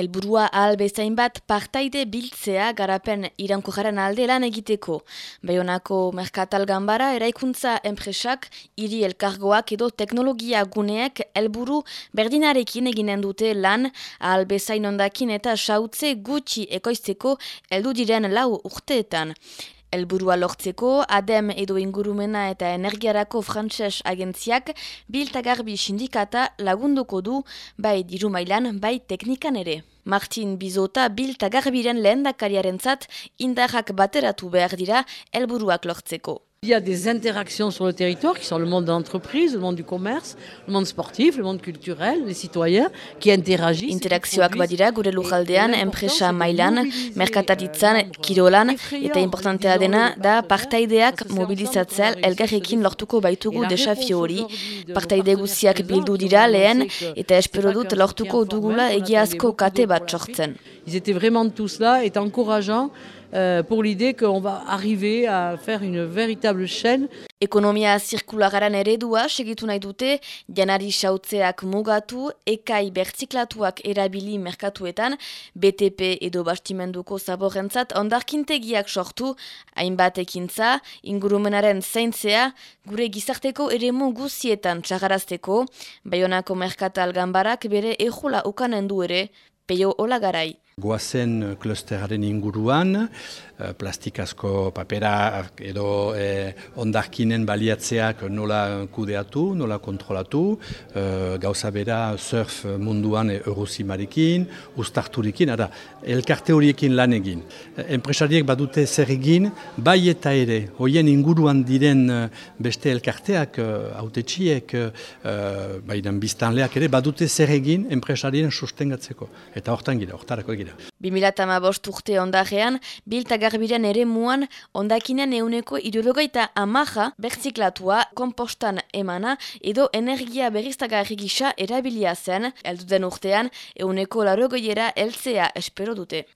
Elburua ahal bezain bat partaide biltzea garapen iranko jaren alde lan egiteko. Bayonako Merkatal Gambara eraikuntza enpresak, hiri elkargoak edo teknologia guneek helburu berdinarekin eginen dute lan ahal bezain ondakin eta sautze gutxi ekoizteko heldu diren lau urteetan. Elburua lortzeko, ADEM edo ingurumena eta energiarako frantses agentziak biltagarbi sindikata lagunduko du bai dirumailan bai teknikan ere. Martin Bizota biltagarbiren lehen dakariaren zat indarrak bateratu behar dira elburuak lortzeko. Il y a des interactions sur le territoire qui sont le monde de l'entreprise, le monde du commerce, le monde sportif, le monde culturel, les citoyens qui interagissent. Interakzioak badira gure lujaldean, enpresa mailan, merkataritzan, kirolan, eta importantea dena da partaideak mobilizatzea elgarrekin lortuko baitugu desafio hori. Partaide guziak bildu dira lehen, eta espero dut lortuko dugula egiazko kate bat sortzen. Ils étaient vraiment tous là et encourageants euh, pour l'idée qu'on va arriver à faire une véritable chaîne. Ekonomia zirkulagaran eredua segitu nahi dute, janari sautzeak mugatu, ekai bertziklatuak erabili merkatuetan, BTP edo bastimenduko zaborrentzat ondarkintegiak sortu, hainbat ekintza, ingurumenaren zaintzea, gure gizarteko ere guzietan txagarazteko, Bayonako merkatal gambarak bere ejula ukanen du ere, peio olagarai. Goazen klusteraren inguruan, eh, plastikazko papera edo eh, ondarkinen baliatzeak nola kudeatu, nola kontrolatu, eh, gauza bera surf munduan eurozimarekin, ustarturikin, ara, elkarte horiekin lan egin. Enpresariek badute zer egin, bai eta ere, hoien inguruan diren beste elkarteak, autetxiek, eh, baidan biztanleak ere, badute zer egin enpresarien sustengatzeko. Eta hortan gira, hortarako gira. 2008 urte ondarean, biltagarbiren ere muan, ondakinen euneko ideologaita amaja bertziklatua, kompostan emana, edo energia berriztagarri gisa erabilia zen, elduden urtean, euneko larogoiera eltzea espero dute.